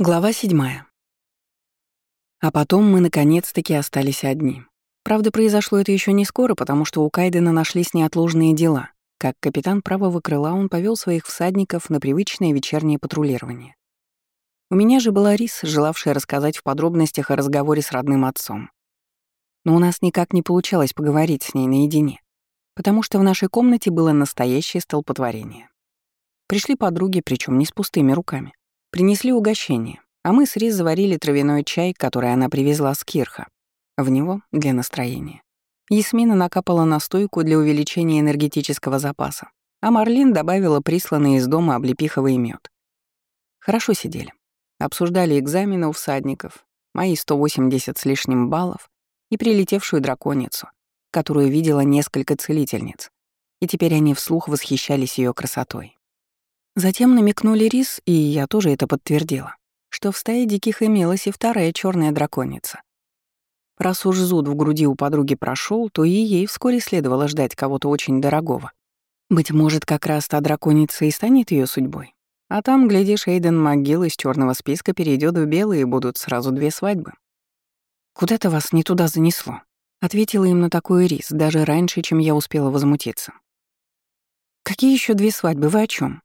Глава седьмая. А потом мы наконец-таки остались одни. Правда, произошло это еще не скоро, потому что у Кайдена нашлись неотложные дела. Как капитан правого крыла он повел своих всадников на привычное вечернее патрулирование. У меня же была Рис, желавшая рассказать в подробностях о разговоре с родным отцом. Но у нас никак не получалось поговорить с ней наедине, потому что в нашей комнате было настоящее столпотворение. Пришли подруги, причем не с пустыми руками. Принесли угощение, а мы с Рис заварили травяной чай, который она привезла с Кирха. В него — для настроения. Ясмина накапала настойку для увеличения энергетического запаса, а Марлин добавила присланный из дома облепиховый мед. Хорошо сидели. Обсуждали экзамены у всадников, мои 180 с лишним баллов и прилетевшую драконицу, которую видела несколько целительниц, и теперь они вслух восхищались ее красотой. Затем намекнули Рис, и я тоже это подтвердила, что в стае диких имелась и вторая черная драконица. Раз уж зуд в груди у подруги прошел, то и ей вскоре следовало ждать кого-то очень дорогого. Быть может, как раз та драконица и станет ее судьбой. А там, глядишь, Эйден МcГилл из черного списка перейдет в белый, и будут сразу две свадьбы. «Куда-то вас не туда занесло», — ответила им на такой рис, даже раньше, чем я успела возмутиться. «Какие еще две свадьбы? Вы о чем?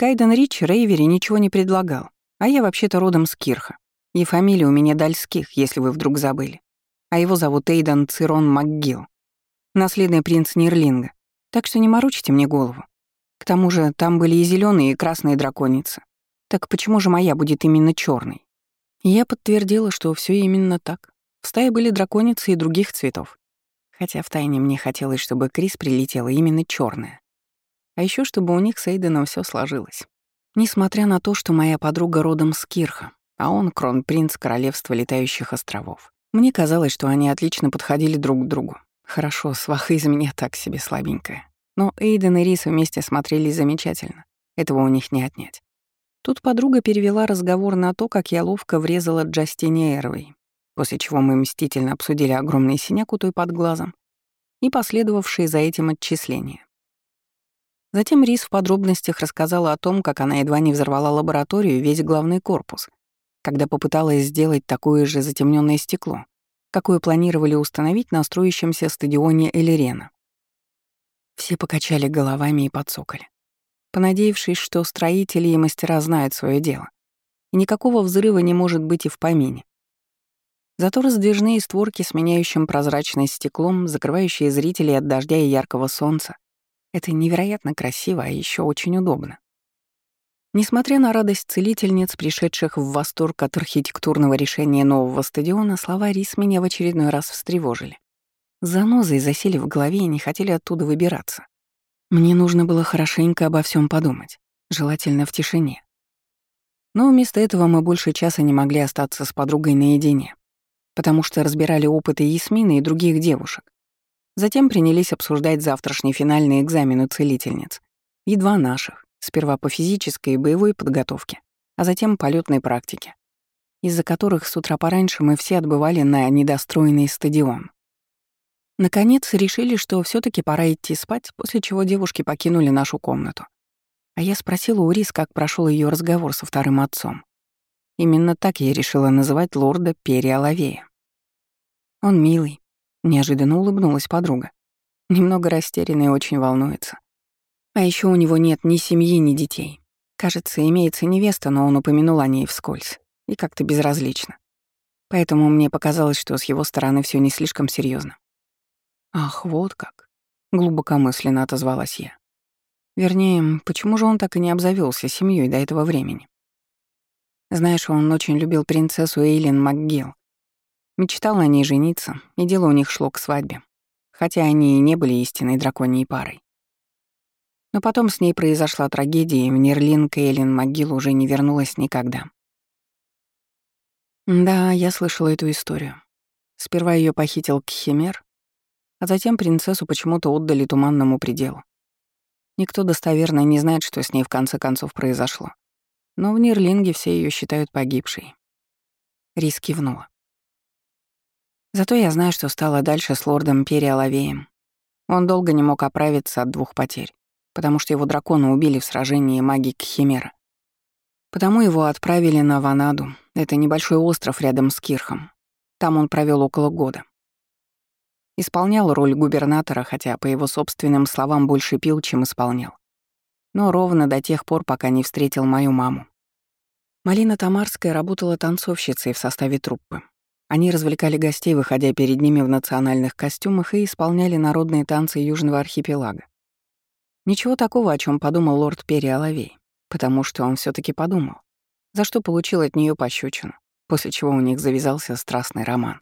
Кайден Рич Рейвери ничего не предлагал, а я вообще-то родом с Кирха. И фамилия у меня Дальских, если вы вдруг забыли. А его зовут Эйдан Цирон МакГилл, наследный принц Нирлинга. Так что не морочите мне голову. К тому же там были и зеленые, и красные драконицы. Так почему же моя будет именно черной? я подтвердила, что все именно так. В стае были драконицы и других цветов. Хотя втайне мне хотелось, чтобы Крис прилетела именно черная. А еще чтобы у них с Эйденом все сложилось. Несмотря на то, что моя подруга родом с Кирха, а он кронпринц Королевства Летающих островов. Мне казалось, что они отлично подходили друг к другу. Хорошо, сваха из меня так себе слабенькая. Но Эйден и Рис вместе смотрелись замечательно. Этого у них не отнять. Тут подруга перевела разговор на то, как я ловко врезала Джастине Эрвей, после чего мы мстительно обсудили огромный синяк у той под глазом и последовавшие за этим отчисления. Затем Рис в подробностях рассказала о том, как она едва не взорвала лабораторию весь главный корпус, когда попыталась сделать такое же затемненное стекло, какое планировали установить на строящемся стадионе Элерена. Все покачали головами и подсокали, понадеявшись, что строители и мастера знают свое дело, и никакого взрыва не может быть и в помине. Зато раздвижные створки с меняющим прозрачность стеклом, закрывающие зрителей от дождя и яркого солнца, это невероятно красиво, а еще очень удобно. Несмотря на радость целительниц, пришедших в восторг от архитектурного решения нового стадиона, слова Рис меня в очередной раз встревожили. Занозы засели в голове и не хотели оттуда выбираться. Мне нужно было хорошенько обо всем подумать, желательно в тишине. Но вместо этого мы больше часа не могли остаться с подругой наедине, потому что разбирали опыты Ясмины и других девушек, Затем принялись обсуждать завтрашний финальный экзамен у целительниц. Едва наших, сперва по физической и боевой подготовке, а затем полетной практике, из-за которых с утра пораньше мы все отбывали на недостроенный стадион. Наконец решили, что все таки пора идти спать, после чего девушки покинули нашу комнату. А я спросила у Рис, как прошел ее разговор со вторым отцом. Именно так я решила называть лорда Периалавея. Он милый, Неожиданно улыбнулась подруга. Немного растерянная и очень волнуется. А еще у него нет ни семьи, ни детей. Кажется, имеется невеста, но он упомянул о ней вскользь. И как-то безразлично. Поэтому мне показалось, что с его стороны все не слишком серьезно. «Ах, вот как!» — глубокомысленно отозвалась я. Вернее, почему же он так и не обзавелся семьей до этого времени? Знаешь, он очень любил принцессу Эйлин МакГилл, Мечтал на ней жениться, и дело у них шло к свадьбе, хотя они и не были истинной драконьей парой. Но потом с ней произошла трагедия, и в Нерлин Кейлин могилу уже не вернулась никогда. Да, я слышала эту историю. Сперва ее похитил Кхимер, а затем принцессу почему-то отдали туманному пределу. Никто достоверно не знает, что с ней в конце концов произошло. Но в Нерлинге все ее считают погибшей. Рис кивнула. Зато я знаю, что стало дальше с лордом Периалавеем. Он долго не мог оправиться от двух потерь, потому что его дракона убили в сражении маги Кхимера. Потому его отправили на Ванаду. Это небольшой остров рядом с Кирхом. Там он провел около года. Исполнял роль губернатора, хотя, по его собственным словам, больше пил, чем исполнял. Но ровно до тех пор, пока не встретил мою маму. Малина Тамарская работала танцовщицей в составе труппы. Они развлекали гостей, выходя перед ними в национальных костюмах и исполняли народные танцы Южного архипелага. Ничего такого, о чем подумал лорд Перри Оловей, потому что он все таки подумал, за что получил от нее пощечину, после чего у них завязался страстный роман.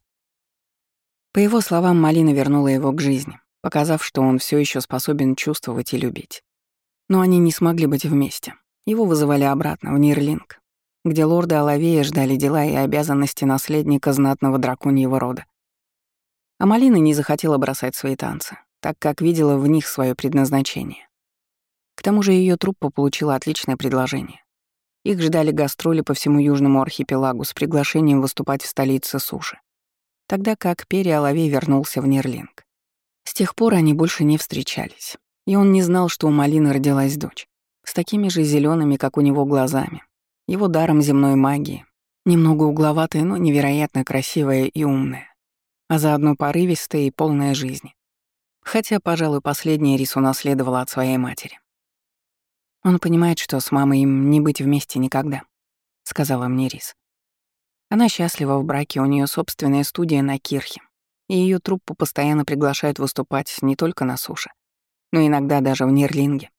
По его словам, Малина вернула его к жизни, показав, что он все еще способен чувствовать и любить. Но они не смогли быть вместе. Его вызывали обратно, в Нирлинг, где лорда Алавея ждали дела и обязанности наследника знатного драконьего рода. А Малина не захотела бросать свои танцы, так как видела в них свое предназначение. К тому же ее труппа получила отличное предложение. Их ждали гастроли по всему Южному архипелагу с приглашением выступать в столице суши, тогда как Пери Алавей вернулся в Нерлинг. С тех пор они больше не встречались, и он не знал, что у Малины родилась дочь, с такими же зелеными, как у него, глазами, его даром земной магии, немного угловатая, но невероятно красивая и умная, а заодно порывистая и полная жизни. Хотя, пожалуй, последняя Рис унаследовала от своей матери. «Он понимает, что с мамой им не быть вместе никогда», — сказала мне Рис. Она счастлива в браке, у нее собственная студия на Кирхе, и ее труппу постоянно приглашают выступать не только на суше, но иногда даже в Нерлинге.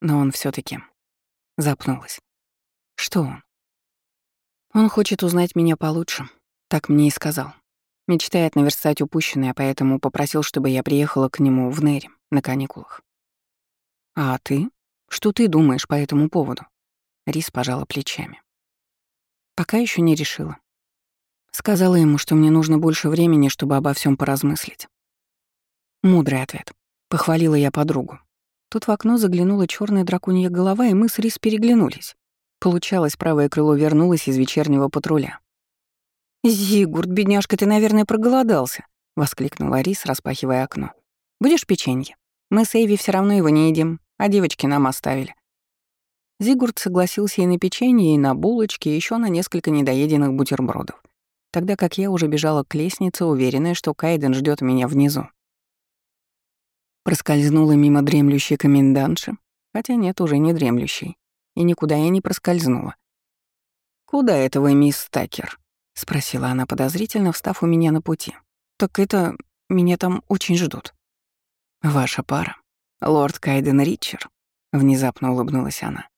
Но он все таки запнулась. Что он? Он хочет узнать меня получше, так мне и сказал. Мечтает наверстать упущенное, поэтому попросил, чтобы я приехала к нему в Нэри на каникулах. А ты? Что ты думаешь по этому поводу? Рис пожала плечами. Пока еще не решила. Сказала ему, что мне нужно больше времени, чтобы обо всем поразмыслить. Мудрый ответ. Похвалила я подругу. Тут в окно заглянула черная драконья голова, и мы с Рис переглянулись. Получалось, правое крыло вернулось из вечернего патруля. «Зигурд, бедняжка, ты, наверное, проголодался», — воскликнула Рис, распахивая окно. «Будешь печенье? Мы с Эйви все равно его не едим, а девочки нам оставили». Зигурд согласился и на печенье, и на булочки, и еще на несколько недоеденных бутербродов, тогда как я уже бежала к лестнице, уверенная, что Кайден ждет меня внизу. Проскользнула мимо дремлющей комендантши, хотя нет, уже не дремлющей, и никуда я не проскользнула. «Куда это вы, мисс Такер?» — спросила она подозрительно, встав у меня на пути. «Так это... меня там очень ждут». «Ваша пара. Лорд Кайден Ричер», — внезапно улыбнулась она.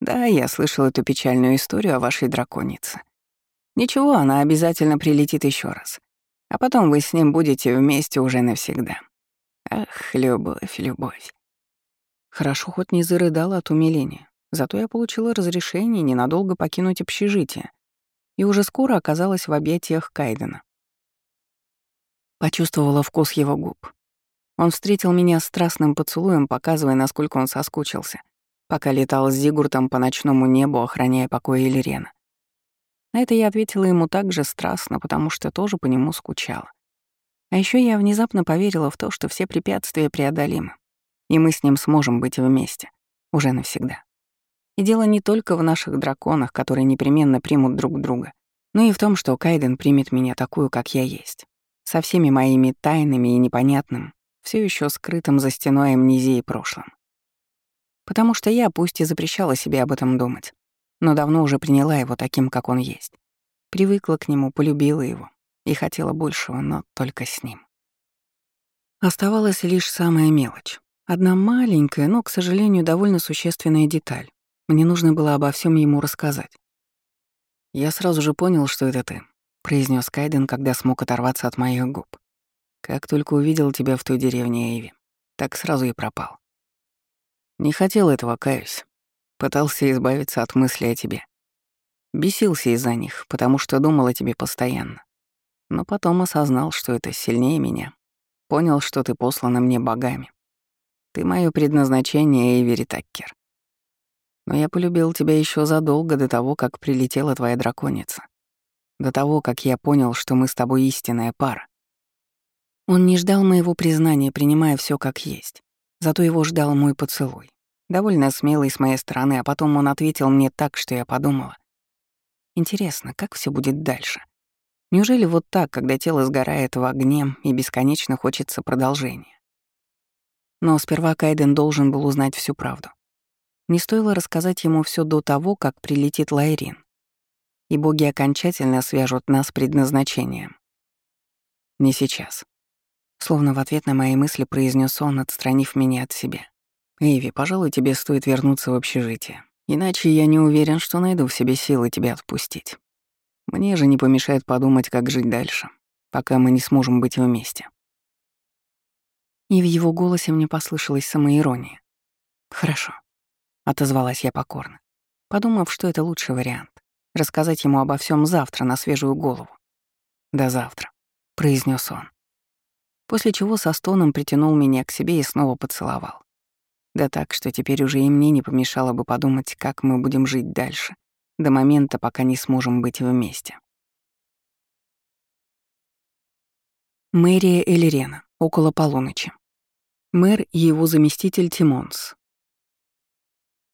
«Да, я слышал эту печальную историю о вашей драконице. Ничего, она обязательно прилетит еще раз. А потом вы с ним будете вместе уже навсегда. Ах, любовь, любовь». Хорошо хоть не зарыдала от умиления. Зато я получила разрешение ненадолго покинуть общежитие и уже скоро оказалась в объятиях Кайдена. Почувствовала вкус его губ. Он встретил меня страстным поцелуем, показывая, насколько он соскучился, пока летал с Зигуртом по ночному небу, охраняя покой Эльрена. На это я ответила ему так же страстно, потому что тоже по нему скучала. А еще я внезапно поверила в то, что все препятствия преодолимы, и мы с ним сможем быть вместе, уже навсегда. И дело не только в наших драконах, которые непременно примут друг друга, но и в том, что Кайден примет меня такую, как я есть, со всеми моими тайнами и непонятным, все еще скрытым за стеной амнезии прошлым. Потому что я, пусть и запрещала себе об этом думать, но давно уже приняла его таким, как он есть. Привыкла к нему, полюбила его и хотела большего, но только с ним. Оставалась лишь самая мелочь. Одна маленькая, но, к сожалению, довольно существенная деталь. Мне нужно было обо всем ему рассказать. «Я сразу же понял, что это ты», — произнес Кайден, когда смог оторваться от моих губ. «Как только увидел тебя в той деревне Эйви, так сразу и пропал. Не хотел этого, каюсь. Пытался избавиться от мысли о тебе. Бесился из-за них, потому что думал о тебе постоянно. Но потом осознал, что это сильнее меня. Понял, что ты послана мне богами. Ты мое предназначение, Эйвери Таккер. Я полюбил тебя еще задолго до того, как прилетела твоя драконица. До того, как я понял, что мы с тобой истинная пара. Он не ждал моего признания, принимая все как есть. Зато его ждал мой поцелуй. Довольно смелый с моей стороны, а потом он ответил мне так, что я подумала. Интересно, как все будет дальше? Неужели вот так, когда тело сгорает в огне и бесконечно хочется продолжения? Но сперва Кайден должен был узнать всю правду. Не стоило рассказать ему все до того, как прилетит Лайрин. И боги окончательно свяжут нас предназначением. Не сейчас. Словно в ответ на мои мысли произнес он, отстранив меня от себя. «Эйви, пожалуй, тебе стоит вернуться в общежитие. Иначе я не уверен, что найду в себе силы тебя отпустить. Мне же не помешает подумать, как жить дальше, пока мы не сможем быть вместе». И в его голосе мне послышалась самоирония. «Хорошо», — отозвалась я покорно, подумав, что это лучший вариант — рассказать ему обо всем завтра на свежую голову. «До завтра», — произнес он. После чего со стоном притянул меня к себе и снова поцеловал. Да так, что теперь уже и мне не помешало бы подумать, как мы будем жить дальше, до момента, пока не сможем быть вместе. Мэрия Элирена, около полуночи. Мэр и его заместитель Тимонс.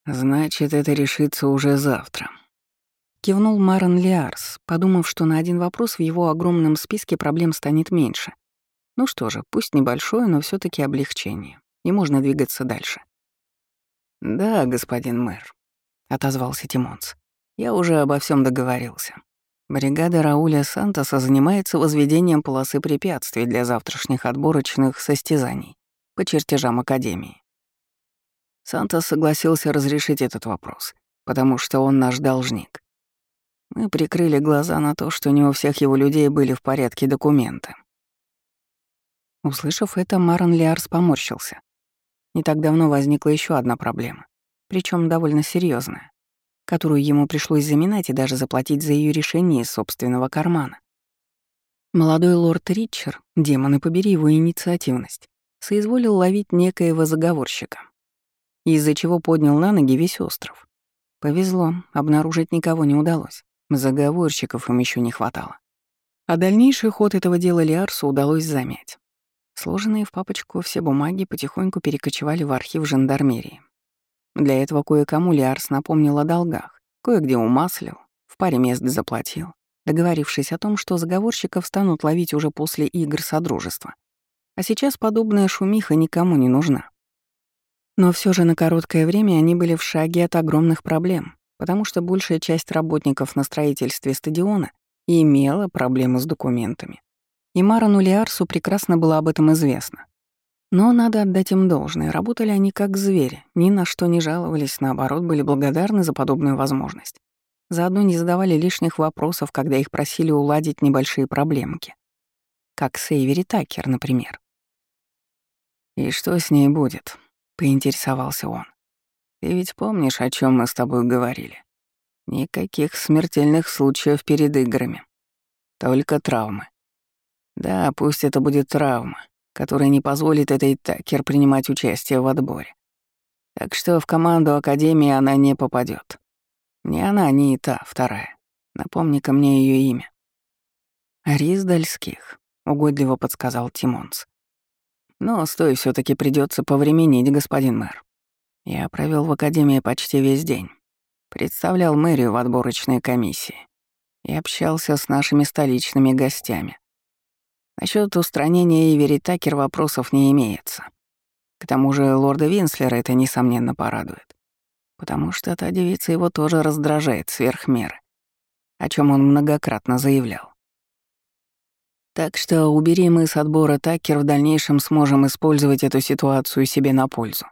«Значит, это решится уже завтра», — кивнул Марон Лиарс, подумав, что на один вопрос в его огромном списке проблем станет меньше. Ну что же, пусть небольшое, но все таки облегчение, и можно двигаться дальше. «Да, господин мэр», — отозвался Тимонс. «Я уже обо всем договорился. Бригада Рауля Сантоса занимается возведением полосы препятствий для завтрашних отборочных состязаний по чертежам Академии. Санта согласился разрешить этот вопрос, потому что он наш должник. Мы прикрыли глаза на то, что не у всех его людей были в порядке документы. Услышав это, Марон Лиарс поморщился. Не так давно возникла еще одна проблема, причем довольно серьезная, которую ему пришлось заминать и даже заплатить за ее решение из собственного кармана. Молодой лорд Ричер, демоны побери его инициативность, соизволил ловить некоего заговорщика, из-за чего поднял на ноги весь остров. Повезло, обнаружить никого не удалось. Заговорщиков им еще не хватало. А дальнейший ход этого дела Лиарсу удалось замять. Сложенные в папочку все бумаги потихоньку перекочевали в архив жандармерии. Для этого кое-кому Лиарс напомнил о долгах, кое-где умаслил, в паре мест заплатил, договорившись о том, что заговорщиков станут ловить уже после игр Содружества. А сейчас подобная шумиха никому не нужна. Но все же на короткое время они были в шаге от огромных проблем, потому что большая часть работников на строительстве стадиона имела проблемы с документами. И Марану Лиарсу прекрасно было об этом известно. Но надо отдать им должное, работали они как звери, ни на что не жаловались, наоборот, были благодарны за подобную возможность. Заодно не задавали лишних вопросов, когда их просили уладить небольшие проблемки. Как Сейвери Такер, например. «И что с ней будет?» — поинтересовался он. «Ты ведь помнишь, о чем мы с тобой говорили? Никаких смертельных случаев перед играми. Только травмы. Да, пусть это будет травма, которая не позволит этой Такер принимать участие в отборе. Так что в команду Академии она не попадет. Ни она, ни та, вторая. Напомни-ка мне ее имя. Рис Дальских, угодливо подсказал Тимонс. Но с все таки придется повременить, господин мэр. Я провел в академии почти весь день. Представлял мэрию в отборочной комиссии и общался с нашими столичными гостями. Насчет устранения Ивери Такер вопросов не имеется. К тому же лорда Винслера это, несомненно, порадует. Потому что та девица его тоже раздражает сверх меры, о чем он многократно заявлял. Так что убери мы с отбора Такер, в дальнейшем сможем использовать эту ситуацию себе на пользу.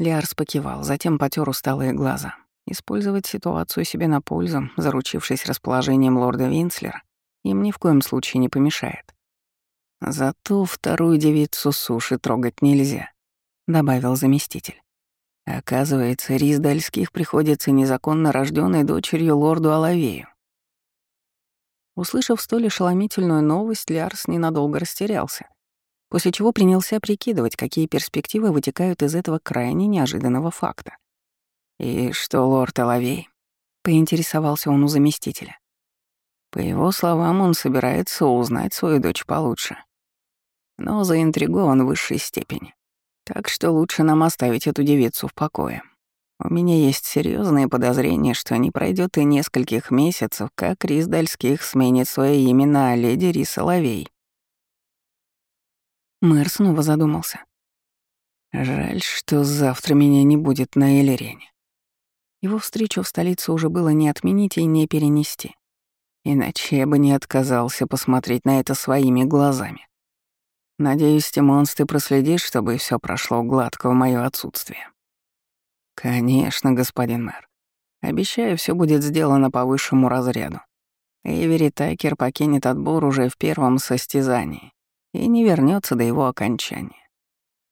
Лиарс покивал, затем потер усталые глаза. Использовать ситуацию себе на пользу, заручившись расположением лорда Винслера, им ни в коем случае не помешает. Зато вторую девицу суши трогать нельзя, добавил заместитель. Оказывается, Рис Дальских приходится незаконно рожденной дочерью лорду Алавею. Услышав столь ошеломительную новость, Лиарс ненадолго растерялся, после чего принялся прикидывать, какие перспективы вытекают из этого крайне неожиданного факта. «И что, лорд Элавей?» — поинтересовался он у заместителя. По его словам, он собирается узнать свою дочь получше. Но заинтригован в высшей степени. Так что лучше нам оставить эту девицу в покое. У меня есть серьезные подозрения, что не пройдет и нескольких месяцев, как Рис Дальских сменит свое имя на леди Рис Соловей. Мэр снова задумался. Жаль, что завтра меня не будет на Элерене. Его встречу в столице уже было не отменить и не перенести. Иначе я бы не отказался посмотреть на это своими глазами. Надеюсь, Тимонс, ты проследишь, чтобы все прошло гладко в моё отсутствие. Конечно, господин мэр. Обещаю, все будет сделано по высшему разряду. Эйвери Тайкер покинет отбор уже в первом состязании и не вернется до его окончания.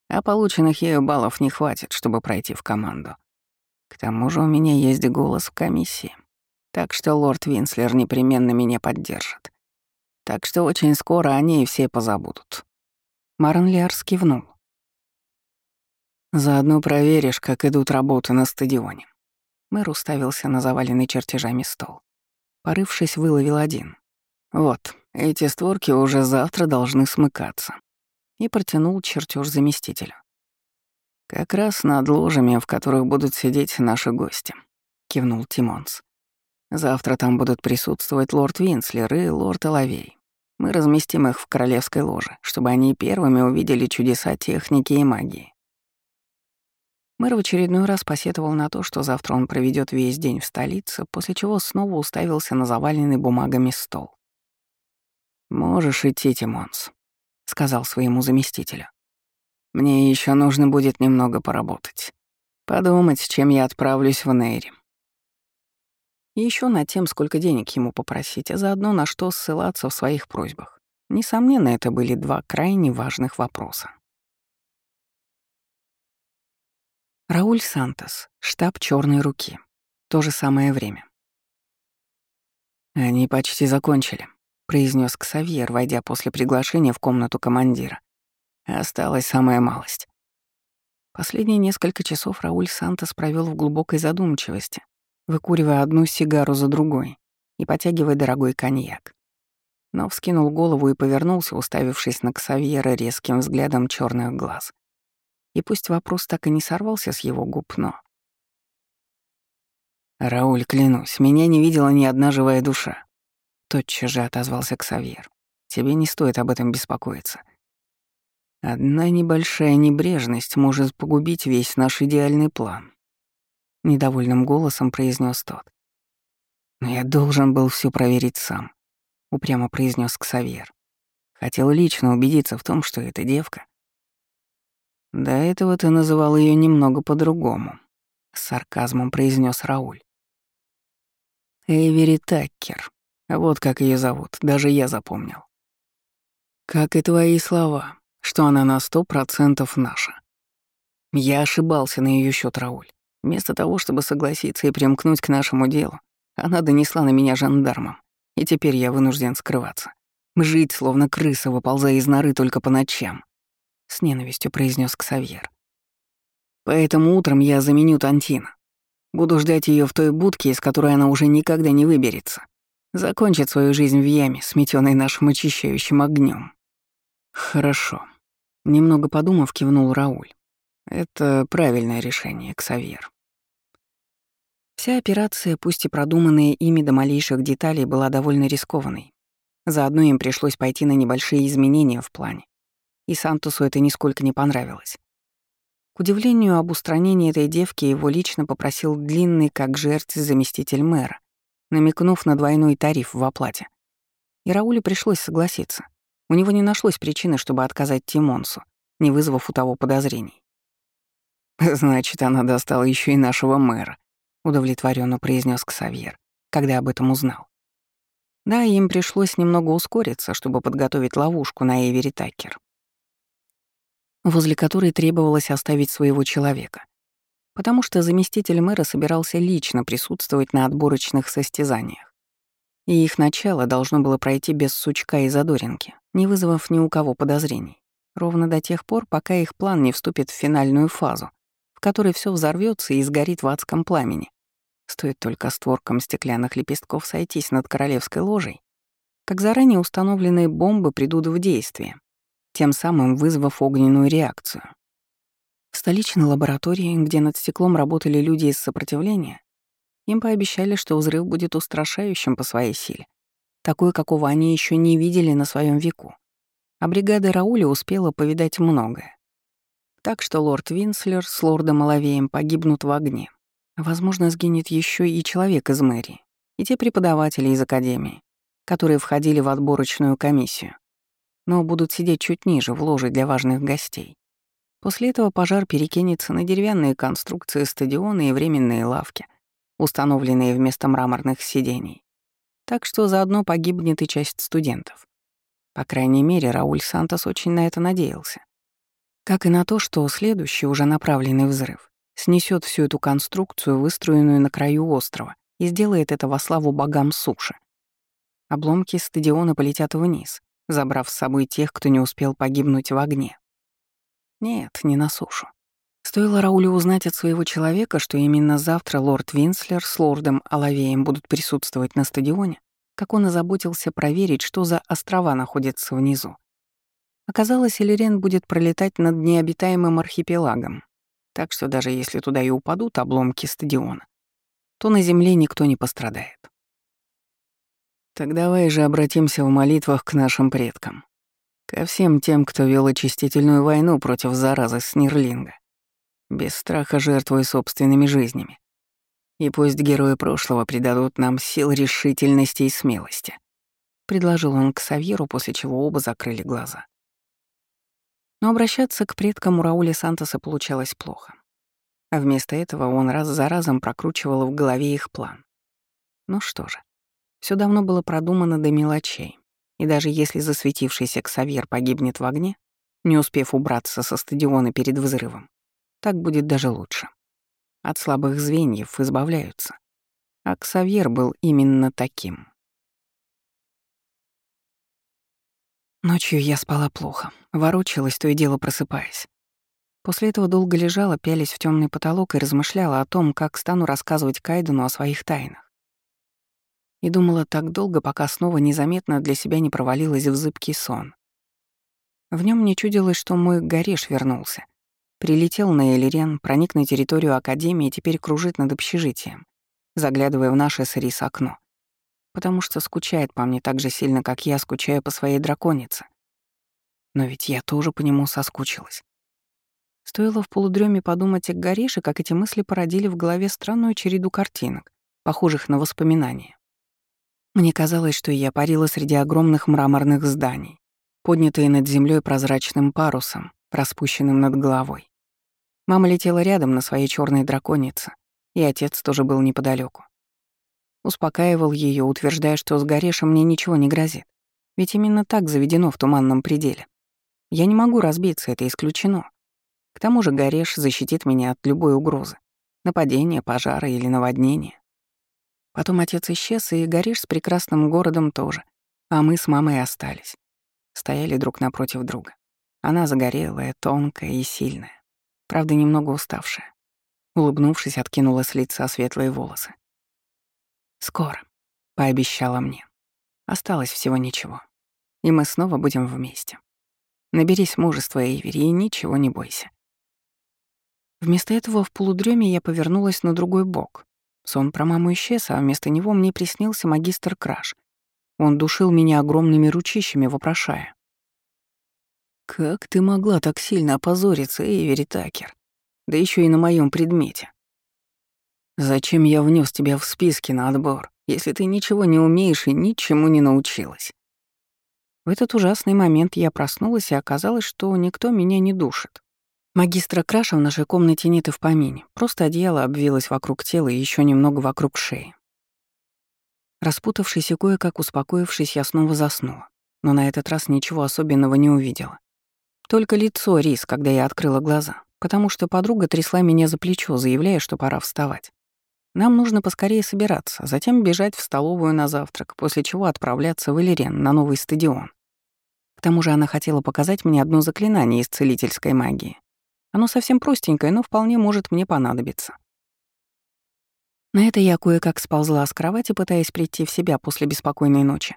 А полученных ею баллов не хватит, чтобы пройти в команду. К тому же у меня есть голос в комиссии. Так что лорд Винслер непременно меня поддержит. Так что очень скоро они и все позабудут. Марн Лиарс кивнул. «Заодно проверишь, как идут работы на стадионе». Мэр уставился на заваленный чертежами стол. Порывшись, выловил один. «Вот, эти створки уже завтра должны смыкаться». И протянул чертеж заместителю. «Как раз над ложами, в которых будут сидеть наши гости», — кивнул Тимонс. Завтра там будут присутствовать лорд Винслер и лорд Оловей. Мы разместим их в королевской ложе, чтобы они первыми увидели чудеса техники и магии. Мэр в очередной раз посетовал на то, что завтра он проведет весь день в столице, после чего снова уставился на заваленный бумагами стол. «Можешь идти, Тимонс», — сказал своему заместителю. «Мне еще нужно будет немного поработать. Подумать, чем я отправлюсь в Нейри. Еще над тем, сколько денег ему попросить, а заодно на что ссылаться в своих просьбах. Несомненно, это были два крайне важных вопроса. Рауль Сантос, штаб Черной руки. То же самое время. «Они почти закончили», — произнес Ксавьер, войдя после приглашения в комнату командира. «Осталась самая малость». Последние несколько часов Рауль Сантос провел в глубокой задумчивости, выкуривая одну сигару за другой и потягивая дорогой коньяк. Но вскинул голову и повернулся, уставившись на Ксавьера резким взглядом черных глаз. И пусть вопрос так и не сорвался с его губ, но... «Рауль, клянусь, меня не видела ни одна живая душа», — тотчас же отозвался Ксавьер. «Тебе не стоит об этом беспокоиться. Одна небольшая небрежность может погубить весь наш идеальный план недовольным голосом произнес тот. Но я должен был все проверить сам, упрямо произнес Ксавьер. Хотел лично убедиться в том, что эта девка. До этого ты называл ее немного по-другому, с сарказмом произнес Рауль. Эйвери Таккер. Вот как ее зовут, даже я запомнил. Как и твои слова, что она на сто процентов наша. Я ошибался на ее счет, Рауль. Вместо того, чтобы согласиться и примкнуть к нашему делу, она донесла на меня жандармам, и теперь я вынужден скрываться. Жить, словно крыса, выползая из норы только по ночам. С ненавистью произнес Ксавьер. Поэтому утром я заменю Тантина. Буду ждать ее в той будке, из которой она уже никогда не выберется. Закончит свою жизнь в яме, сметенной нашим очищающим огнем. Хорошо. Немного подумав, кивнул Рауль. Это правильное решение, Ксавьер. Вся операция, пусть и продуманная ими до малейших деталей, была довольно рискованной. Заодно им пришлось пойти на небольшие изменения в плане. И Сантусу это нисколько не понравилось. К удивлению, об устранении этой девки его лично попросил длинный, как жертв, заместитель мэра, намекнув на двойной тариф в оплате. И Раулю пришлось согласиться. У него не нашлось причины, чтобы отказать Тимонсу, не вызвав у того подозрений. Значит, она достала еще и нашего мэра, удовлетворенно произнес Ксавьер, когда об этом узнал. Да, им пришлось немного ускориться, чтобы подготовить ловушку на Эвери Такер, возле которой требовалось оставить своего человека, потому что заместитель мэра собирался лично присутствовать на отборочных состязаниях. И их начало должно было пройти без сучка и задоринки, не вызвав ни у кого подозрений, ровно до тех пор, пока их план не вступит в финальную фазу, которой все взорвется и сгорит в адском пламени. Стоит только створкам стеклянных лепестков сойтись над королевской ложей, как заранее установленные бомбы придут в действие, тем самым вызвав огненную реакцию. столичной лаборатории, где над стеклом работали люди из сопротивления, им пообещали, что взрыв будет устрашающим по своей силе, такой, какого они еще не видели на своем веку. А бригада Рауля успела повидать многое. Так что лорд Винслер с лордом Оловеем погибнут в огне. Возможно, сгинет еще и человек из мэрии, и те преподаватели из академии, которые входили в отборочную комиссию, но будут сидеть чуть ниже, в ложе для важных гостей. После этого пожар перекинется на деревянные конструкции стадиона и временные лавки, установленные вместо мраморных сидений. Так что заодно погибнет и часть студентов. По крайней мере, Рауль Сантос очень на это надеялся. Как и на то, что следующий, уже направленный взрыв, снесет всю эту конструкцию, выстроенную на краю острова, и сделает это во славу богам суши. Обломки стадиона полетят вниз, забрав с собой тех, кто не успел погибнуть в огне. Нет, не на сушу. Стоило Раулю узнать от своего человека, что именно завтра лорд Винслер с лордом Алавеем будут присутствовать на стадионе, как он озаботился проверить, что за острова находятся внизу. Оказалось, Элирен будет пролетать над необитаемым архипелагом, так что даже если туда и упадут обломки стадиона, то на земле никто не пострадает. Так давай же обратимся в молитвах к нашим предкам. Ко всем тем, кто вел очистительную войну против заразы Снерлинга. Без страха жертвуя собственными жизнями. И пусть герои прошлого придадут нам сил решительности и смелости. Предложил он к Савьеру, после чего оба закрыли глаза. Но обращаться к предкам у Рауля Сантоса получалось плохо. А вместо этого он раз за разом прокручивал в голове их план. Ну что же, все давно было продумано до мелочей. И даже если засветившийся Ксавьер погибнет в огне, не успев убраться со стадиона перед взрывом, так будет даже лучше. От слабых звеньев избавляются. А Ксавьер был именно таким. Ночью я спала плохо, ворочалась, то и дело просыпаясь. После этого долго лежала, пялись в темный потолок и размышляла о том, как стану рассказывать Кайдену о своих тайнах. И думала так долго, пока снова незаметно для себя не провалилась в зыбкий сон. В нем мне чудилось, что мой Гореш вернулся. Прилетел на Элирен, проник на территорию Академии и теперь кружит над общежитием, заглядывая в наше с Рис окно. Потому что скучает по мне так же сильно, как я скучаю по своей драконице. Но ведь я тоже по нему соскучилась. Стоило в полудреме подумать о Гореше, как эти мысли породили в голове странную череду картинок, похожих на воспоминания. Мне казалось, что я парила среди огромных мраморных зданий, поднятые над землей прозрачным парусом, распущенным над головой. Мама летела рядом на своей черной драконице, и отец тоже был неподалеку. Успокаивал ее, утверждая, что с Горешем мне ничего не грозит, ведь именно так заведено в туманном пределе. Я не могу разбиться, это исключено. К тому же Гореш защитит меня от любой угрозы. Нападения, пожара или наводнения. Потом отец исчез, и Гореш с прекрасным городом тоже. А мы с мамой остались. Стояли друг напротив друга. Она загорелая, тонкая и сильная. Правда, немного уставшая. Улыбнувшись, откинула с лица светлые волосы. «Скоро», — пообещала мне. Осталось всего ничего. И мы снова будем вместе. Наберись мужества, Эйвери, и ничего не бойся. Вместо этого в полудреме я повернулась на другой бок. Сон про маму исчез, а вместо него мне приснился магистр Краш. Он душил меня огромными ручищами, вопрошая. «Как ты могла так сильно опозориться, Эйвери Такер? Да еще и на моем предмете. Зачем я внес тебя в списки на отбор, если ты ничего не умеешь и ничему не научилась?» В этот ужасный момент я проснулась, и оказалось, что никто меня не душит. Магистра Краша в нашей комнате нет и в помине. Просто одеяло обвилось вокруг тела и еще немного вокруг шеи. Распутавшись и кое-как успокоившись, я снова заснула. Но на этот раз ничего особенного не увидела. Только лицо Рис, когда я открыла глаза, потому что подруга трясла меня за плечо, заявляя, что пора вставать. Нам нужно поскорее собираться, затем бежать в столовую на завтрак, после чего отправляться в Элерен на новый стадион. К тому же она хотела показать мне одно заклинание из целительской магии, оно совсем простенькое, но вполне может мне понадобиться. На это я кое-как сползла с кровати, пытаясь прийти в себя после беспокойной ночи.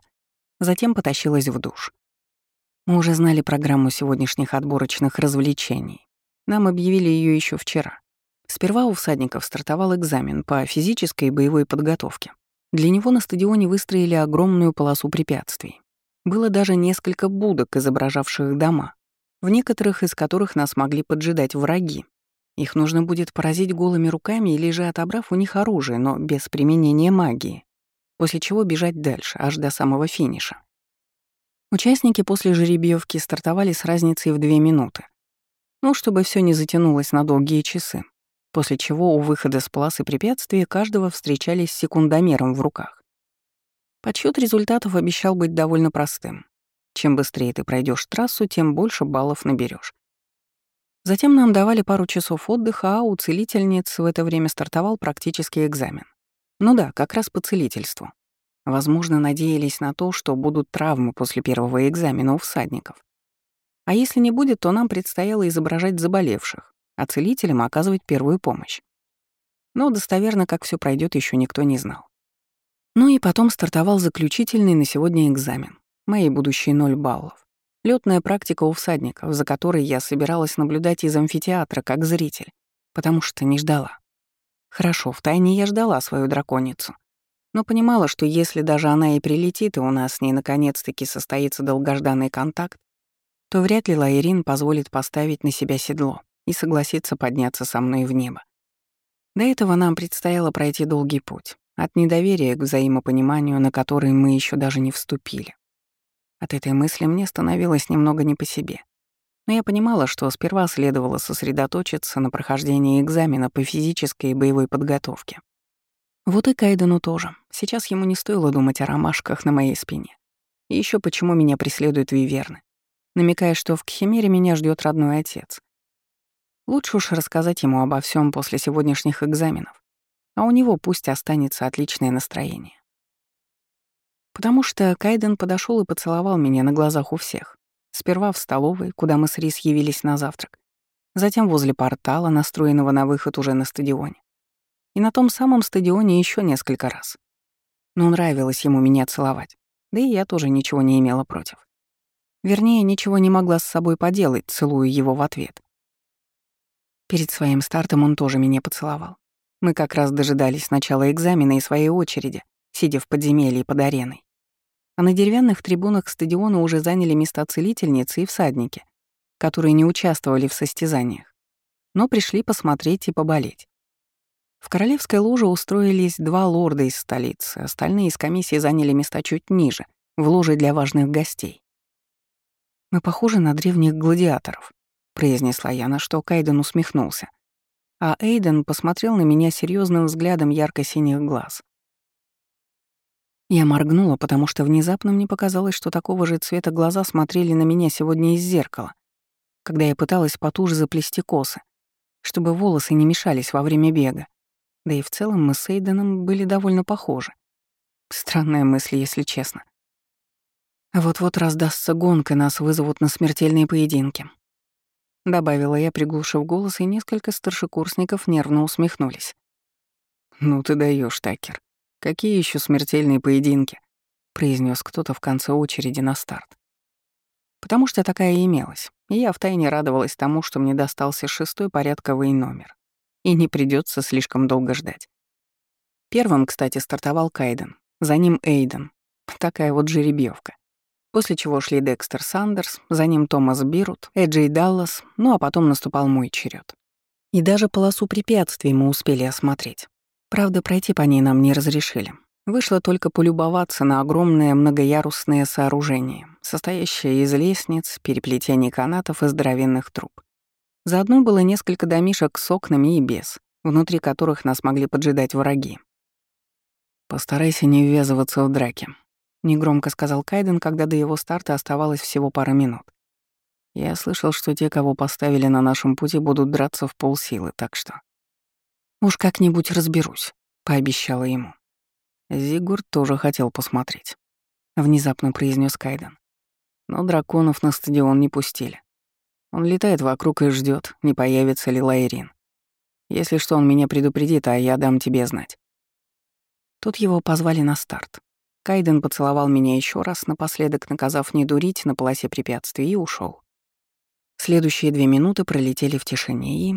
Затем потащилась в душ. Мы уже знали программу сегодняшних отборочных развлечений. Нам объявили ее еще вчера. Сперва у всадников стартовал экзамен по физической и боевой подготовке. Для него на стадионе выстроили огромную полосу препятствий. Было даже несколько будок, изображавших дома, в некоторых из которых нас могли поджидать враги. Их нужно будет поразить голыми руками или же отобрав у них оружие, но без применения магии, после чего бежать дальше, аж до самого финиша. Участники после жеребьевки стартовали с разницей в две минуты. Ну, чтобы все не затянулось на долгие часы, после чего у выхода с полосы препятствия каждого встречались с секундомером в руках. Подсчет результатов обещал быть довольно простым. Чем быстрее ты пройдешь трассу, тем больше баллов наберешь. Затем нам давали пару часов отдыха, а у целительниц в это время стартовал практический экзамен. Ну да, как раз по целительству. Возможно, надеялись на то, что будут травмы после первого экзамена у всадников. А если не будет, то нам предстояло изображать заболевших, а целителям оказывать первую помощь. Но достоверно, как все пройдет, еще никто не знал. Ну и потом стартовал заключительный на сегодня экзамен. Мои будущие ноль баллов. Летная практика у всадников, за которой я собиралась наблюдать из амфитеатра как зритель, потому что не ждала. Хорошо, втайне я ждала свою драконицу но понимала, что если даже она и прилетит, и у нас с ней наконец-таки состоится долгожданный контакт, то вряд ли Лайрин позволит поставить на себя седло и согласится подняться со мной в небо. До этого нам предстояло пройти долгий путь, от недоверия к взаимопониманию, на который мы еще даже не вступили. От этой мысли мне становилось немного не по себе. Но я понимала, что сперва следовало сосредоточиться на прохождении экзамена по физической и боевой подготовке. Вот и Кайдену тоже. Сейчас ему не стоило думать о ромашках на моей спине. И еще почему меня преследуют виверны, намекая, что в Кхимере меня ждет родной отец. Лучше уж рассказать ему обо всем после сегодняшних экзаменов, а у него пусть останется отличное настроение. Потому что Кайден подошел и поцеловал меня на глазах у всех. Сперва в столовой, куда мы с Рис явились на завтрак, затем возле портала, настроенного на выход уже на стадионе и на том самом стадионе еще несколько раз. Но нравилось ему меня целовать, да и я тоже ничего не имела против. Вернее, ничего не могла с собой поделать, целуя его в ответ. Перед своим стартом он тоже меня поцеловал. Мы как раз дожидались начала экзамена и своей очереди, сидя в подземелье под ареной. А на деревянных трибунах стадиона уже заняли места целительницы и всадники, которые не участвовали в состязаниях, но пришли посмотреть и поболеть. В королевской ложе устроились два лорда из столицы, остальные из комиссии заняли места чуть ниже, в ложе для важных гостей. «Мы похожи на древних гладиаторов», — произнесла я, на что Кайден усмехнулся. А Эйден посмотрел на меня серьезным взглядом ярко-синих глаз. Я моргнула, потому что внезапно мне показалось, что такого же цвета глаза смотрели на меня сегодня из зеркала, когда я пыталась потуже заплести косы, чтобы волосы не мешались во время бега. Да и в целом мы с Эйденом были довольно похожи. Странная мысль, если честно. Вот-вот раздастся гонка, нас вызовут на смертельные поединки. Добавила я, приглушив голос, и несколько старшекурсников нервно усмехнулись. «Ну ты даешь, Такер. Какие еще смертельные поединки?» произнес кто-то в конце очереди на старт. Потому что такая имелась, и я втайне радовалась тому, что мне достался шестой порядковый номер и не придется слишком долго ждать. Первым, кстати, стартовал Кайден, за ним Эйден. Такая вот жеребьевка. После чего шли Декстер Сандерс, за ним Томас Бирут, Эджей Даллас, ну а потом наступал мой черед. И даже полосу препятствий мы успели осмотреть. Правда, пройти по ней нам не разрешили. Вышло только полюбоваться на огромное многоярусное сооружение, состоящее из лестниц, переплетений канатов и здоровенных труб. Заодно было несколько домишек с окнами и без, внутри которых нас могли поджидать враги. «Постарайся не ввязываться в драки», — негромко сказал Кайден, когда до его старта оставалось всего пара минут. «Я слышал, что те, кого поставили на нашем пути, будут драться в полсилы, так что...» «Уж как-нибудь разберусь», — пообещала ему. Зигурд тоже хотел посмотреть. Внезапно произнес Кайден. Но драконов на стадион не пустили. Он летает вокруг и ждет, не появится ли Лайрин. Если что, он меня предупредит, а я дам тебе знать. Тут его позвали на старт. Кайден поцеловал меня еще раз, напоследок наказав не дурить на полосе препятствий, и ушел. Следующие две минуты пролетели в тишине и...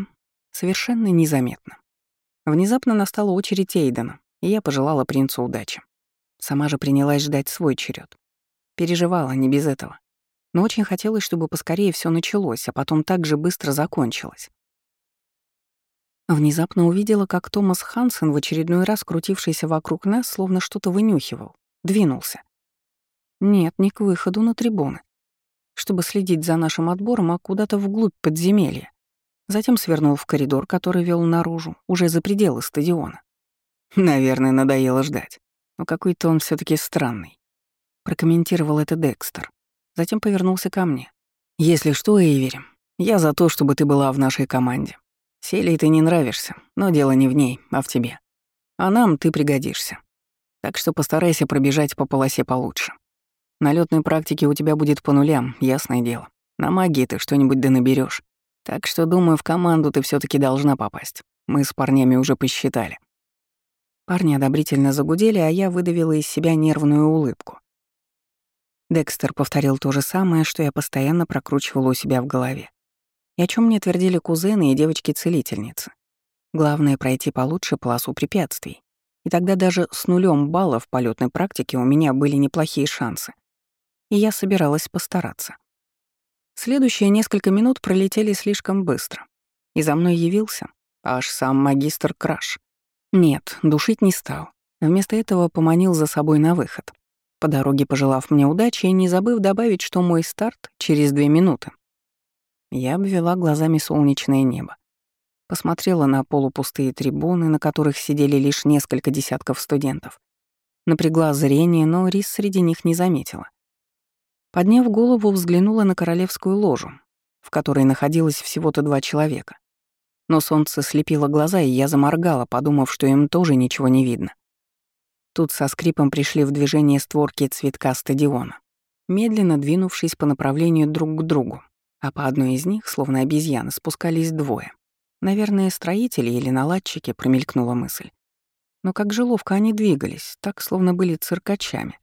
совершенно незаметно. Внезапно настала очередь Эйдена, и я пожелала принцу удачи. Сама же принялась ждать свой черед. Переживала, не без этого. Но очень хотелось, чтобы поскорее все началось, а потом так же быстро закончилось. Внезапно увидела, как Томас Хансен, в очередной раз крутившийся вокруг нас, словно что-то вынюхивал, двинулся. Нет, не к выходу на трибуны, чтобы следить за нашим отбором, а куда-то вглубь подземелья. Затем свернул в коридор, который вел наружу, уже за пределы стадиона. Наверное, надоело ждать. Но какой-то он все таки странный. Прокомментировал это Декстер. Затем повернулся ко мне. «Если что, Эйвери, я за то, чтобы ты была в нашей команде. Селии ты не нравишься, но дело не в ней, а в тебе. А нам ты пригодишься. Так что постарайся пробежать по полосе получше. На лётной практике у тебя будет по нулям, ясное дело. На магии ты что-нибудь да наберешь. Так что, думаю, в команду ты все таки должна попасть. Мы с парнями уже посчитали. Парни одобрительно загудели, а я выдавила из себя нервную улыбку. Декстер повторил то же самое, что я постоянно прокручивала у себя в голове. И о чем мне твердили кузены и девочки-целительницы. Главное — пройти получше полосу препятствий. И тогда даже с нулем баллов полетной практике у меня были неплохие шансы. И я собиралась постараться. Следующие несколько минут пролетели слишком быстро. И за мной явился аж сам магистр Краш. Нет, душить не стал. Вместо этого поманил за собой на выход по дороге пожелав мне удачи и не забыв добавить, что мой старт через две минуты. Я обвела глазами солнечное небо. Посмотрела на полупустые трибуны, на которых сидели лишь несколько десятков студентов. Напрягла зрение, но Рис среди них не заметила. Подняв голову, взглянула на королевскую ложу, в которой находилось всего-то два человека. Но солнце слепило глаза, и я заморгала, подумав, что им тоже ничего не видно. Тут со скрипом пришли в движение створки цветка стадиона, медленно двинувшись по направлению друг к другу, а по одной из них, словно обезьяны, спускались двое. Наверное, строители или наладчики, промелькнула мысль. Но как же ловко они двигались, так, словно были циркачами.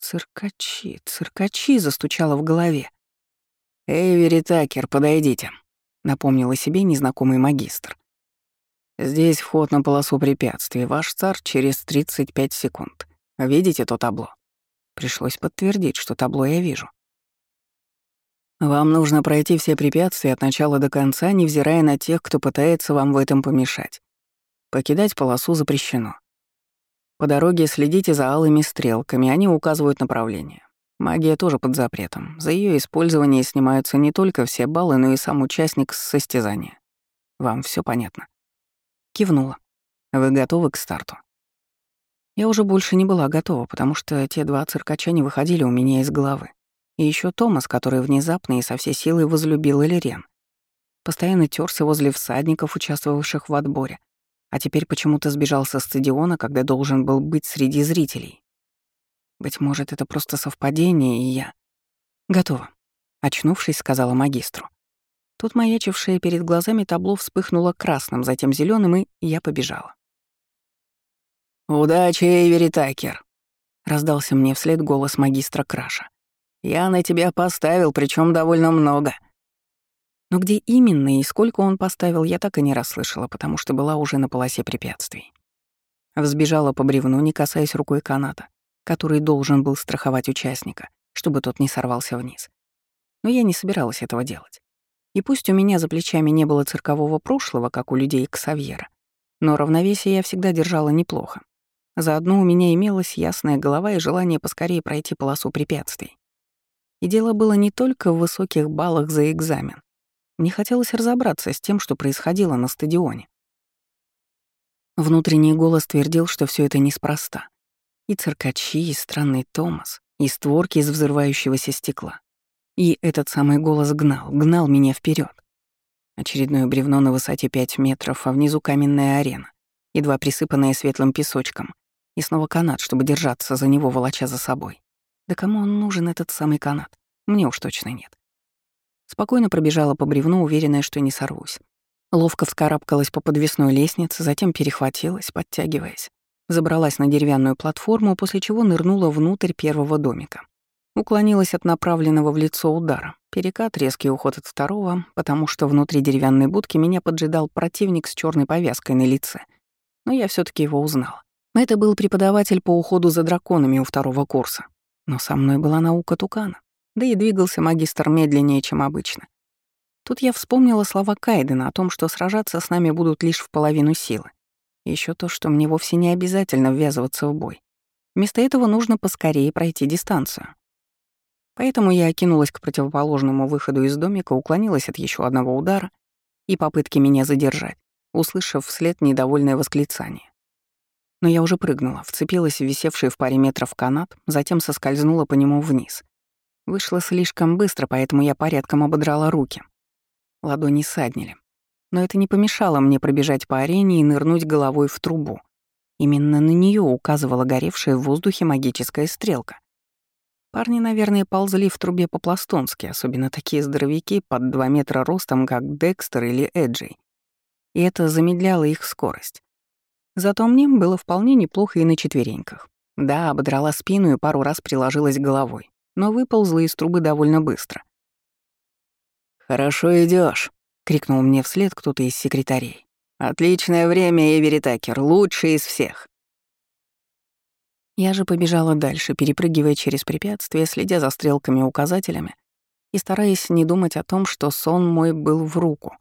«Циркачи, циркачи!» — застучало в голове. «Эйвери Такер, подойдите», — напомнила себе незнакомый магистр. Здесь вход на полосу препятствий. Ваш царь через 35 секунд. Видите то табло? Пришлось подтвердить, что табло я вижу. Вам нужно пройти все препятствия от начала до конца, невзирая на тех, кто пытается вам в этом помешать. Покидать полосу запрещено. По дороге следите за алыми стрелками, они указывают направление. Магия тоже под запретом. За ее использование снимаются не только все баллы, но и сам участник состязания. Вам все понятно? Кивнула. «Вы готовы к старту?» Я уже больше не была готова, потому что те два циркача не выходили у меня из головы. И еще Томас, который внезапно и со всей силой возлюбил Элирен. Постоянно терся возле всадников, участвовавших в отборе, а теперь почему-то сбежал со стадиона, когда должен был быть среди зрителей. Быть может, это просто совпадение, и я... Готова. Очнувшись, сказала магистру. Тут маячившее перед глазами табло вспыхнуло красным, затем зеленым, и я побежала. «Удачи, Эйвери Такер!» — раздался мне вслед голос магистра Краша. «Я на тебя поставил, причем довольно много». Но где именно и сколько он поставил, я так и не расслышала, потому что была уже на полосе препятствий. Взбежала по бревну, не касаясь рукой каната, который должен был страховать участника, чтобы тот не сорвался вниз. Но я не собиралась этого делать. И пусть у меня за плечами не было циркового прошлого, как у людей Ксавьера, но равновесие я всегда держала неплохо. Заодно у меня имелась ясная голова и желание поскорее пройти полосу препятствий. И дело было не только в высоких баллах за экзамен. Мне хотелось разобраться с тем, что происходило на стадионе. Внутренний голос твердил, что все это неспроста. И циркачи, и странный Томас, и створки из взрывающегося стекла. И этот самый голос гнал, гнал меня вперед. Очередное бревно на высоте 5 метров, а внизу каменная арена, едва присыпанная светлым песочком, и снова канат, чтобы держаться за него, волоча за собой. Да кому он нужен, этот самый канат? Мне уж точно нет. Спокойно пробежала по бревну, уверенная, что не сорвусь. Ловко вскарабкалась по подвесной лестнице, затем перехватилась, подтягиваясь. Забралась на деревянную платформу, после чего нырнула внутрь первого домика. Уклонилась от направленного в лицо удара. Перекат, резкий уход от второго, потому что внутри деревянной будки меня поджидал противник с черной повязкой на лице. Но я все таки его узнала. Это был преподаватель по уходу за драконами у второго курса. Но со мной была наука тукана. Да и двигался магистр медленнее, чем обычно. Тут я вспомнила слова Кайдена о том, что сражаться с нами будут лишь в половину силы. Еще то, что мне вовсе не обязательно ввязываться в бой. Вместо этого нужно поскорее пройти дистанцию. Поэтому я окинулась к противоположному выходу из домика, уклонилась от еще одного удара и попытки меня задержать, услышав вслед недовольное восклицание. Но я уже прыгнула, вцепилась в висевший в паре метров канат, затем соскользнула по нему вниз. Вышло слишком быстро, поэтому я порядком ободрала руки. Ладони саднили. Но это не помешало мне пробежать по арене и нырнуть головой в трубу. Именно на нее указывала горевшая в воздухе магическая стрелка. Парни, наверное, ползли в трубе по-пластунски, особенно такие здоровяки под 2 метра ростом, как Декстер или Эджей. И это замедляло их скорость. Зато мне было вполне неплохо и на четвереньках. Да, ободрала спину и пару раз приложилась головой, но выползла из трубы довольно быстро. «Хорошо идешь, крикнул мне вслед кто-то из секретарей. «Отличное время, Эвери Такер, лучший из всех!» Я же побежала дальше, перепрыгивая через препятствия, следя за стрелками-указателями и стараясь не думать о том, что сон мой был в руку,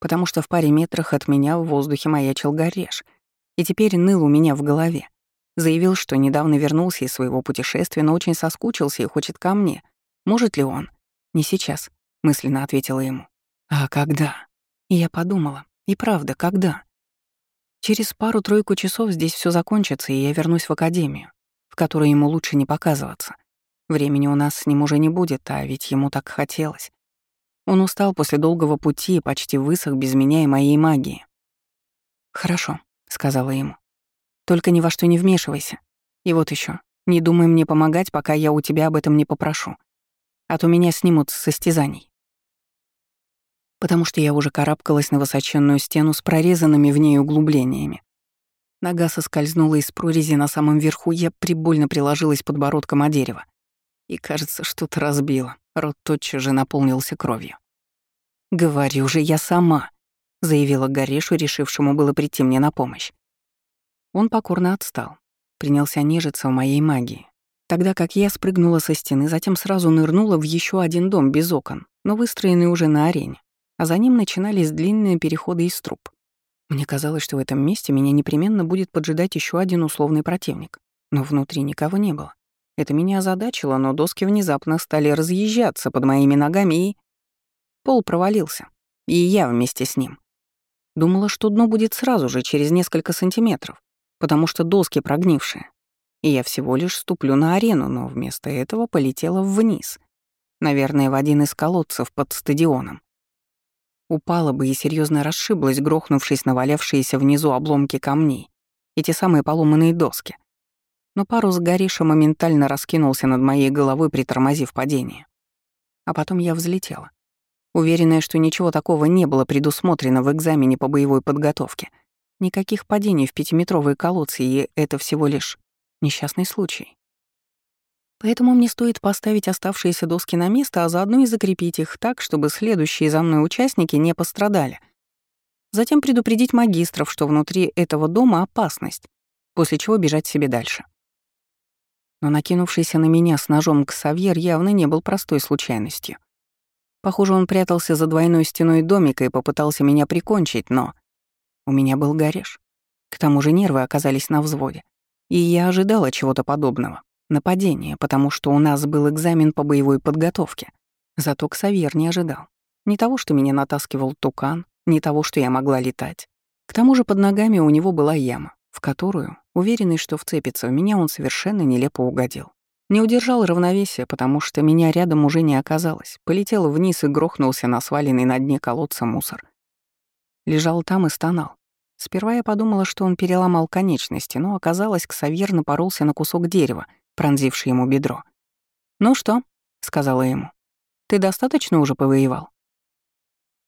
потому что в паре метрах от меня в воздухе маячил гореш — и теперь ныл у меня в голове. Заявил, что недавно вернулся из своего путешествия, но очень соскучился и хочет ко мне. Может ли он? Не сейчас, мысленно ответила ему. А когда? И я подумала, и правда, когда? Через пару-тройку часов здесь все закончится, и я вернусь в академию, в которой ему лучше не показываться. Времени у нас с ним уже не будет, а ведь ему так хотелось. Он устал после долгого пути и почти высох без меня и моей магии. Хорошо, сказала ему. Только ни во что не вмешивайся. И вот еще, не думай мне помогать, пока я у тебя об этом не попрошу. А то меня снимут с состязаний. Потому что я уже карабкалась на высоченную стену с прорезанными в ней углублениями. Нога соскользнула из прорези на самом верху, я прибольно приложилась подбородком о дерево. И, кажется, что-то разбило. Рот тотчас же наполнился кровью. «Говорю же, я сама!» — заявила Горешу, решившему было прийти мне на помощь. Он покорно отстал, принялся нежиться в моей магии, тогда как я спрыгнула со стены, затем сразу нырнула в еще один дом без окон, но выстроенный уже на арене, а за ним начинались длинные переходы из труб. Мне казалось, что в этом месте меня непременно будет поджидать еще один условный противник, но внутри никого не было. Это меня озадачило, но доски внезапно стали разъезжаться под моими ногами и... Пол провалился, и я вместе с ним. Думала, что дно будет сразу же, через несколько сантиметров, потому что доски прогнившие. И я всего лишь ступлю на арену, но вместо этого полетела вниз. Наверное, в один из колодцев под стадионом. Упала бы и серьезно расшиблась, грохнувшись на валявшиеся внизу обломки камней, эти самые поломанные доски. Но парус Гориша моментально раскинулся над моей головой, притормозив падение. А потом я взлетела уверенная, что ничего такого не было предусмотрено в экзамене по боевой подготовке. Никаких падений в пятиметровые колодцы, и это всего лишь несчастный случай. Поэтому мне стоит поставить оставшиеся доски на место, а заодно и закрепить их так, чтобы следующие за мной участники не пострадали. Затем предупредить магистров, что внутри этого дома опасность, после чего бежать себе дальше. Но накинувшийся на меня с ножом Ксавьер явно не был простой случайностью. Похоже, он прятался за двойной стеной домика и попытался меня прикончить, но... У меня был гореш. К тому же нервы оказались на взводе. И я ожидала чего-то подобного. Нападения, потому что у нас был экзамен по боевой подготовке. Зато Ксавьер не ожидал. Не того, что меня натаскивал тукан, не того, что я могла летать. К тому же под ногами у него была яма, в которую, уверенный, что вцепится в меня, он совершенно нелепо угодил. Не удержал равновесия, потому что меня рядом уже не оказалось. Полетел вниз и грохнулся на сваленный на дне колодца мусор. Лежал там и стонал. Сперва я подумала, что он переломал конечности, но оказалось, Ксавьер напоролся на кусок дерева, пронзивший ему бедро. «Ну что?» — сказала ему. «Ты достаточно уже повоевал?»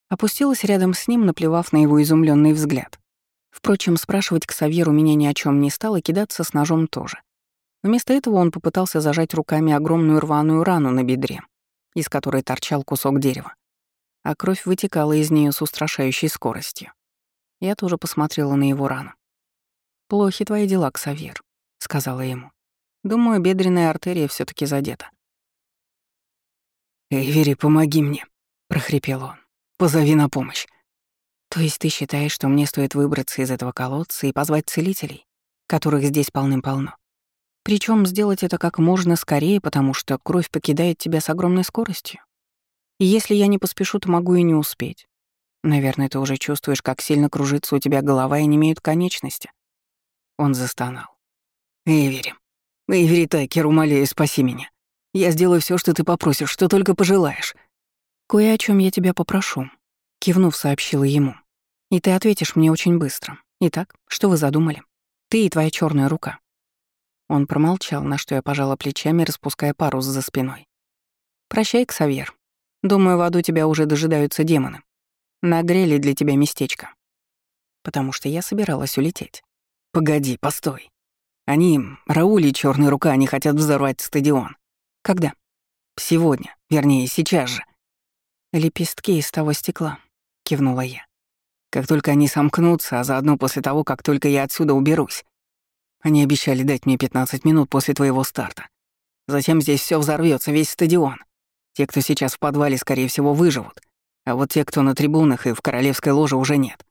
Опустилась рядом с ним, наплевав на его изумленный взгляд. Впрочем, спрашивать Ксавьер у меня ни о чем не стало, кидаться с ножом тоже. Вместо этого он попытался зажать руками огромную рваную рану на бедре, из которой торчал кусок дерева, а кровь вытекала из нее с устрашающей скоростью. Я тоже посмотрела на его рану. «Плохи твои дела, Ксавьер», — сказала ему. «Думаю, бедренная артерия все таки задета». «Эйвери, помоги мне», — прохрипел он. «Позови на помощь». «То есть ты считаешь, что мне стоит выбраться из этого колодца и позвать целителей, которых здесь полным-полно? Причем сделать это как можно скорее, потому что кровь покидает тебя с огромной скоростью? И если я не поспешу, то могу и не успеть. Наверное, ты уже чувствуешь, как сильно кружится у тебя голова и не имеют конечности». Он застонал. «Эйвери, Эйвери Такер, умоляю, спаси меня. Я сделаю все, что ты попросишь, что только пожелаешь». «Кое о чем я тебя попрошу», — кивнув, сообщила ему. И ты ответишь мне очень быстро. Итак, что вы задумали? Ты и твоя черная рука. Он промолчал, на что я пожала плечами, распуская парус за спиной. «Прощай, Ксавьер. Думаю, в аду тебя уже дожидаются демоны. Нагрели для тебя местечко. Потому что я собиралась улететь. Погоди, постой. Они, Рауль и Черная рука, они хотят взорвать стадион. Когда? Сегодня. Вернее, сейчас же. Лепестки из того стекла, кивнула я. Как только они сомкнутся, а заодно после того, как только я отсюда уберусь. Они обещали дать мне 15 минут после твоего старта. Затем здесь все взорвется, весь стадион. Те, кто сейчас в подвале, скорее всего, выживут. А вот те, кто на трибунах и в королевской ложе, уже нет.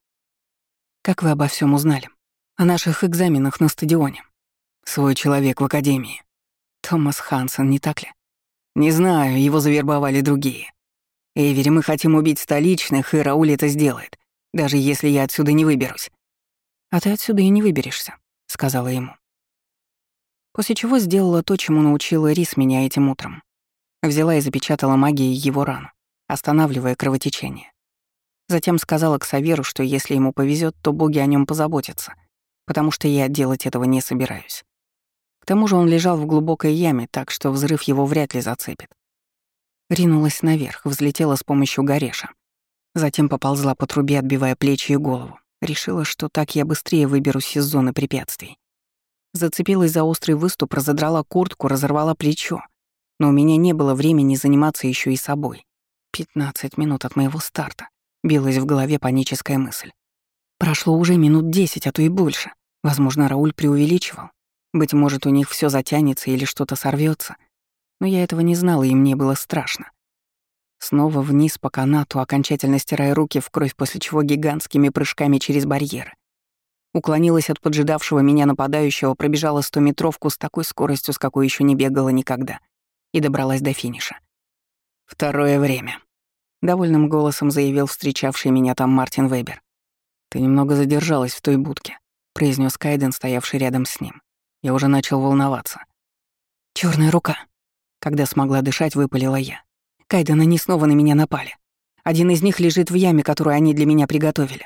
Как вы обо всем узнали? О наших экзаменах на стадионе? Свой человек в академии. Томас Хансен, не так ли? Не знаю, его завербовали другие. Эйвери, мы хотим убить столичных, и Рауль это сделает даже если я отсюда не выберусь. А ты отсюда и не выберешься, сказала ему. После чего сделала то, чему научила Рис меня этим утром. Взяла и запечатала магией его рану, останавливая кровотечение. Затем сказала к Саверу, что если ему повезет, то боги о нем позаботятся, потому что я делать этого не собираюсь. К тому же он лежал в глубокой яме, так что взрыв его вряд ли зацепит. Ринулась наверх, взлетела с помощью Гореша. Затем поползла по трубе, отбивая плечи и голову. Решила, что так я быстрее выберусь из зоны препятствий. Зацепилась за острый выступ, разодрала куртку, разорвала плечо. Но у меня не было времени заниматься еще и собой. 15 минут от моего старта. Билась в голове паническая мысль. Прошло уже минут десять, а то и больше. Возможно, Рауль преувеличивал. Быть может, у них все затянется или что-то сорвется. Но я этого не знала, и мне было страшно. Снова вниз по канату, окончательно стирая руки в кровь, после чего гигантскими прыжками через барьер. Уклонилась от поджидавшего меня нападающего, пробежала стометровку с такой скоростью, с какой еще не бегала никогда, и добралась до финиша. «Второе время», — довольным голосом заявил встречавший меня там Мартин Вебер. «Ты немного задержалась в той будке», — произнес Кайден, стоявший рядом с ним. Я уже начал волноваться. Черная рука», — когда смогла дышать, выпалила я. Кайден, они снова на меня напали. Один из них лежит в яме, которую они для меня приготовили.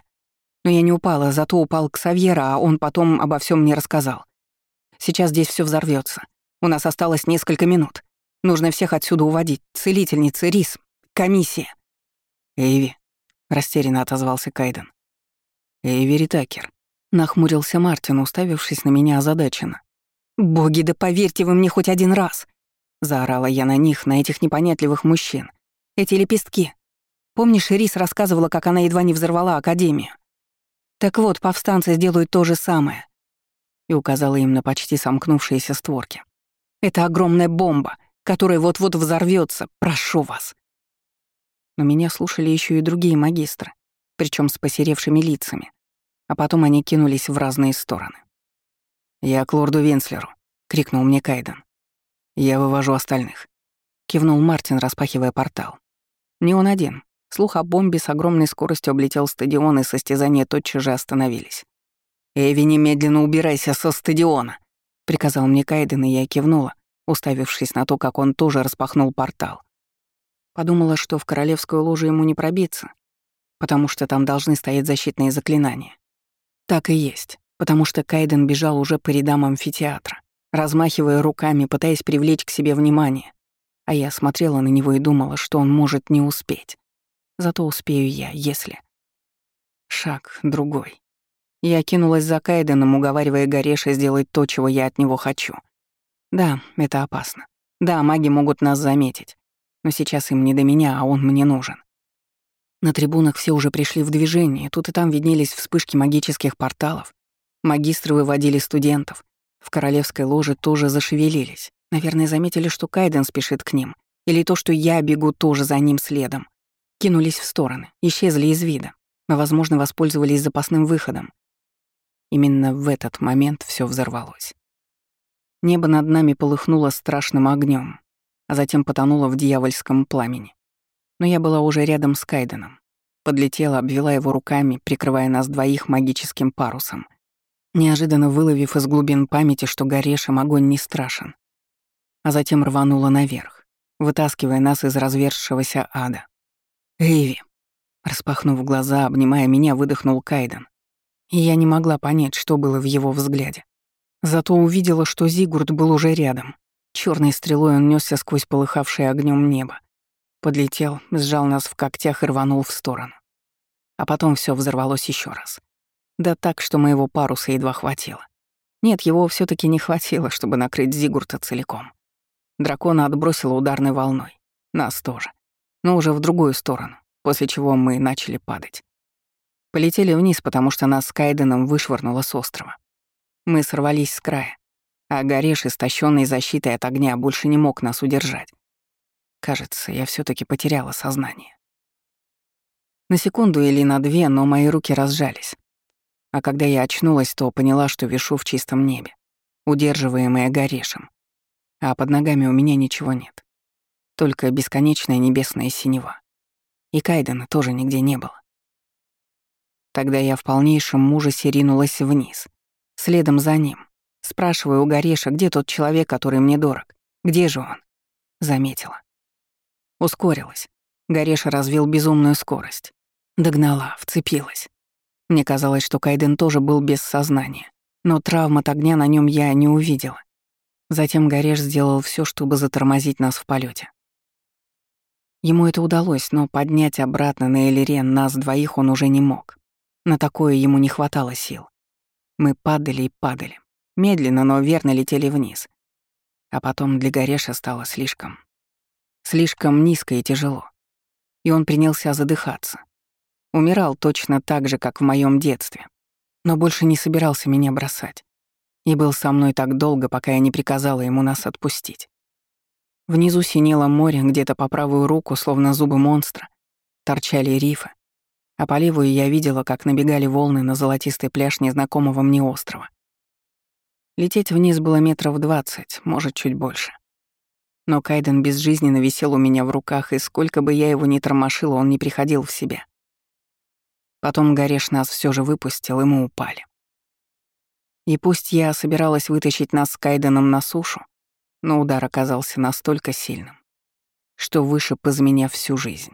Но я не упала, зато упал к Савьера, а он потом обо всем мне рассказал. Сейчас здесь все взорвется. У нас осталось несколько минут. Нужно всех отсюда уводить. Целительницы, Рис, комиссия. «Эйви», — растерянно отозвался Кайден. «Эйви Ритакер», — нахмурился Мартин, уставившись на меня озадаченно. «Боги, да поверьте вы мне хоть один раз!» Заорала я на них, на этих непонятливых мужчин. Эти лепестки. Помнишь, Рис рассказывала, как она едва не взорвала Академию? Так вот, повстанцы сделают то же самое. И указала им на почти сомкнувшиеся створки. Это огромная бомба, которая вот-вот взорвется. Прошу вас. Но меня слушали еще и другие магистры, причем с посеревшими лицами. А потом они кинулись в разные стороны. «Я к лорду Венслеру», — крикнул мне Кайден. «Я вывожу остальных», — кивнул Мартин, распахивая портал. Не он один. Слух о бомбе с огромной скоростью облетел стадион, и состязания тотчас же остановились. «Эви, немедленно убирайся со стадиона!» — приказал мне Кайден, и я кивнула, уставившись на то, как он тоже распахнул портал. Подумала, что в королевскую ложу ему не пробиться, потому что там должны стоять защитные заклинания. Так и есть, потому что Кайден бежал уже по рядам амфитеатра размахивая руками, пытаясь привлечь к себе внимание. А я смотрела на него и думала, что он может не успеть. Зато успею я, если... Шаг другой. Я кинулась за Кайденом, уговаривая Гореша сделать то, чего я от него хочу. Да, это опасно. Да, маги могут нас заметить. Но сейчас им не до меня, а он мне нужен. На трибунах все уже пришли в движение, тут и там виднелись вспышки магических порталов. Магистры выводили студентов. В королевской ложе тоже зашевелились. Наверное, заметили, что Кайден спешит к ним. Или то, что я бегу тоже за ним следом. Кинулись в стороны, исчезли из вида. Мы, возможно, воспользовались запасным выходом. Именно в этот момент все взорвалось. Небо над нами полыхнуло страшным огнем, а затем потонуло в дьявольском пламени. Но я была уже рядом с Кайденом. Подлетела, обвела его руками, прикрывая нас двоих магическим парусом. Неожиданно выловив из глубин памяти, что горешем огонь не страшен. А затем рванула наверх, вытаскивая нас из разверзшегося ада. «Эйви!» Распахнув глаза, обнимая меня, выдохнул Кайден. И я не могла понять, что было в его взгляде. Зато увидела, что Зигурд был уже рядом. Черной стрелой он несся сквозь полыхавшее огнем небо. Подлетел, сжал нас в когтях и рванул в сторону. А потом все взорвалось еще раз. Да так, что моего паруса едва хватило. Нет, его все таки не хватило, чтобы накрыть Зигурта целиком. Дракона отбросило ударной волной. Нас тоже. Но уже в другую сторону, после чего мы начали падать. Полетели вниз, потому что нас с Кайденом вышвырнуло с острова. Мы сорвались с края, а Гореш, истощенный защитой от огня, больше не мог нас удержать. Кажется, я все таки потеряла сознание. На секунду или на две, но мои руки разжались. А когда я очнулась, то поняла, что вишу в чистом небе, удерживаемая Горешем. А под ногами у меня ничего нет. Только бесконечная небесная синева. И Кайдена тоже нигде не было. Тогда я в полнейшем ужасе ринулась вниз. Следом за ним. Спрашиваю у Гореша, где тот человек, который мне дорог? Где же он? Заметила. Ускорилась. Гореша развил безумную скорость. Догнала, вцепилась. Мне казалось, что Кайден тоже был без сознания, но травм от огня на нем я не увидела. Затем Гореш сделал все, чтобы затормозить нас в полете. Ему это удалось, но поднять обратно на Элирен нас двоих он уже не мог. На такое ему не хватало сил. Мы падали и падали. Медленно, но верно летели вниз. А потом для Гореша стало слишком. Слишком низко и тяжело. И он принялся задыхаться. Умирал точно так же, как в моем детстве. Но больше не собирался меня бросать. И был со мной так долго, пока я не приказала ему нас отпустить. Внизу синело море, где-то по правую руку, словно зубы монстра, торчали рифы, а по левую я видела, как набегали волны на золотистый пляж незнакомого мне острова. Лететь вниз было метров двадцать, может, чуть больше. Но Кайден безжизненно висел у меня в руках, и сколько бы я его ни тормошила, он не приходил в себя. Потом Гореш нас все же выпустил, и мы упали. И пусть я собиралась вытащить нас с Кайденом на сушу, но удар оказался настолько сильным, что вышиб из меня всю жизнь.